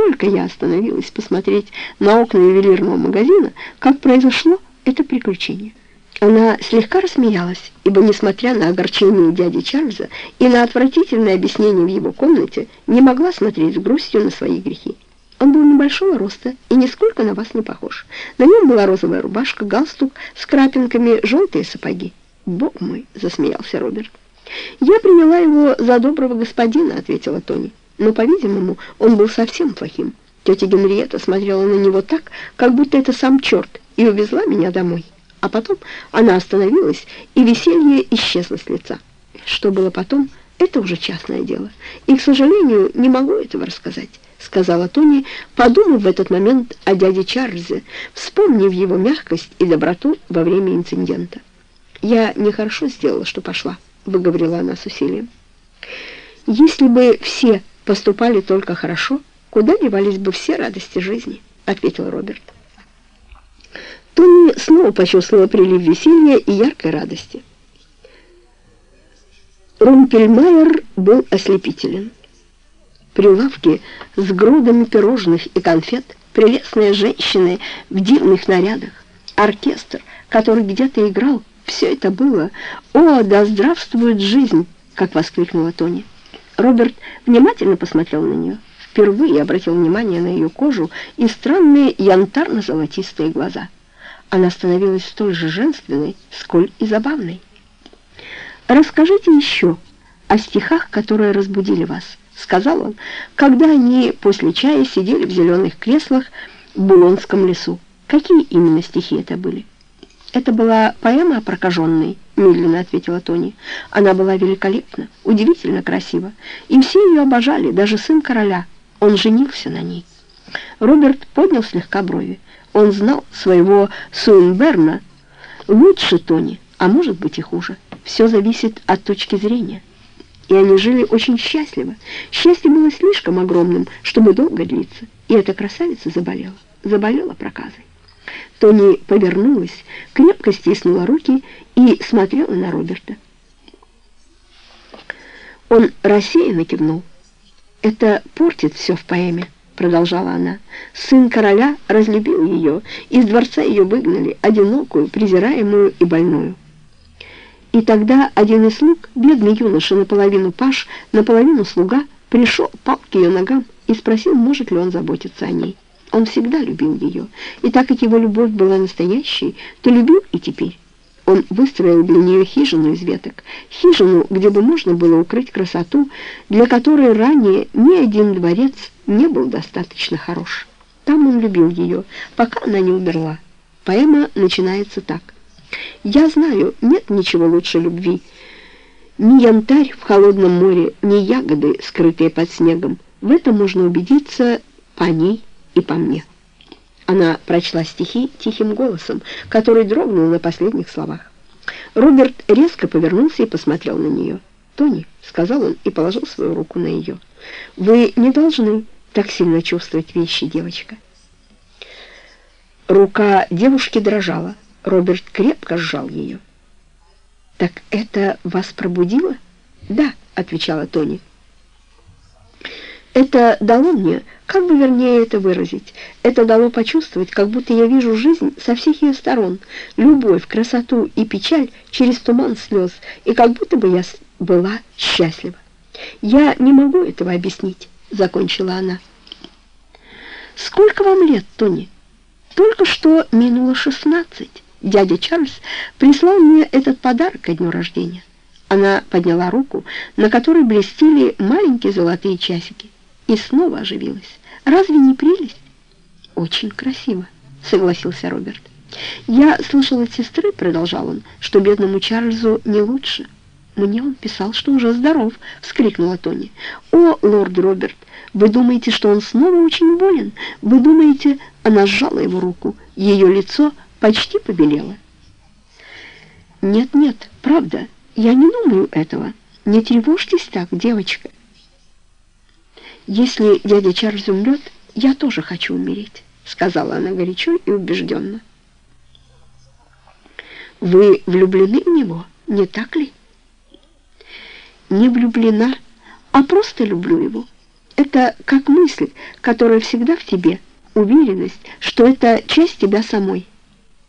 только я остановилась посмотреть на окна ювелирного магазина, как произошло это приключение. Она слегка рассмеялась, ибо, несмотря на огорчение дяди Чарльза и на отвратительное объяснение в его комнате, не могла смотреть с грустью на свои грехи. Он был небольшого роста и нисколько на вас не похож. На нем была розовая рубашка, галстук с крапинками, желтые сапоги. «Бог мой!» — засмеялся Роберт. «Я приняла его за доброго господина», — ответила Тони. «Но, по-видимому, он был совсем плохим. Тетя Генриетта смотрела на него так, как будто это сам черт, и увезла меня домой. А потом она остановилась, и веселье исчезло с лица. Что было потом, это уже частное дело. И, к сожалению, не могу этого рассказать» сказала Тони, подумав в этот момент о дяде Чарльзе, вспомнив его мягкость и доброту во время инцидента. «Я нехорошо сделала, что пошла», — выговорила она с усилием. «Если бы все поступали только хорошо, куда девались бы все радости жизни?» — ответил Роберт. Тони снова почувствовала прилив веселья и яркой радости. Румпельмайер был ослепителен. Прилавки с грудами пирожных и конфет, прелестные женщины в дивных нарядах, оркестр, который где-то играл, все это было. «О, да здравствует жизнь!» — как воскликнула Тони. Роберт внимательно посмотрел на нее. Впервые обратил внимание на ее кожу и странные янтарно-золотистые глаза. Она становилась столь же женственной, сколь и забавной. «Расскажите еще о стихах, которые разбудили вас», — сказал он, когда они после чая сидели в зеленых креслах в Булонском лесу. «Какие именно стихи это были?» «Это была поэма о прокаженной», — медленно ответила Тони. «Она была великолепна, удивительно красива, и все ее обожали, даже сын короля. Он женился на ней». Роберт поднял слегка брови. Он знал своего Суинберна лучше Тони, а может быть и хуже. Все зависит от точки зрения. И они жили очень счастливо. Счастье было слишком огромным, чтобы долго длиться. И эта красавица заболела. Заболела проказой. Тони повернулась, крепко стиснула руки и смотрела на Роберта. Он рассеянно кивнул. «Это портит все в поэме», — продолжала она. «Сын короля разлюбил ее, из дворца ее выгнали, одинокую, презираемую и больную». И тогда один из слуг, бедный юноша, наполовину паш, наполовину слуга, пришел, пал к ее ногам и спросил, может ли он заботиться о ней. Он всегда любил ее, и так как его любовь была настоящей, то любил и теперь. Он выстроил для нее хижину из веток, хижину, где бы можно было укрыть красоту, для которой ранее ни один дворец не был достаточно хорош. Там он любил ее, пока она не умерла. Поэма начинается так. «Я знаю, нет ничего лучше любви. Ни янтарь в холодном море, ни ягоды, скрытые под снегом. В этом можно убедиться по ней» и по мне. Она прочла стихи тихим голосом, который дрогнул на последних словах. Роберт резко повернулся и посмотрел на нее. «Тони», — сказал он и положил свою руку на ее, — «вы не должны так сильно чувствовать вещи, девочка». Рука девушки дрожала. Роберт крепко сжал ее. «Так это вас пробудило?» «Да», — отвечала Тони. Это дало мне, как бы вернее это выразить, это дало почувствовать, как будто я вижу жизнь со всех ее сторон, любовь, красоту и печаль через туман слез, и как будто бы я была счастлива. «Я не могу этого объяснить», — закончила она. «Сколько вам лет, Тони?» «Только что минуло шестнадцать. Дядя Чарльз прислал мне этот подарок ко дню рождения». Она подняла руку, на которой блестели маленькие золотые часики и снова оживилась. «Разве не прелесть?» «Очень красиво», — согласился Роберт. «Я слышал от сестры», — продолжал он, — «что бедному Чарльзу не лучше». «Мне он писал, что уже здоров», — вскрикнула Тони. «О, лорд Роберт, вы думаете, что он снова очень болен? Вы думаете...» Она сжала его руку. Ее лицо почти побелело. «Нет-нет, правда, я не думаю этого. Не тревожьтесь так, девочка». «Если дядя Чарльз умрет, я тоже хочу умереть», — сказала она горячо и убежденно. «Вы влюблены в него, не так ли?» «Не влюблена, а просто люблю его. Это как мысль, которая всегда в тебе, уверенность, что это часть тебя самой.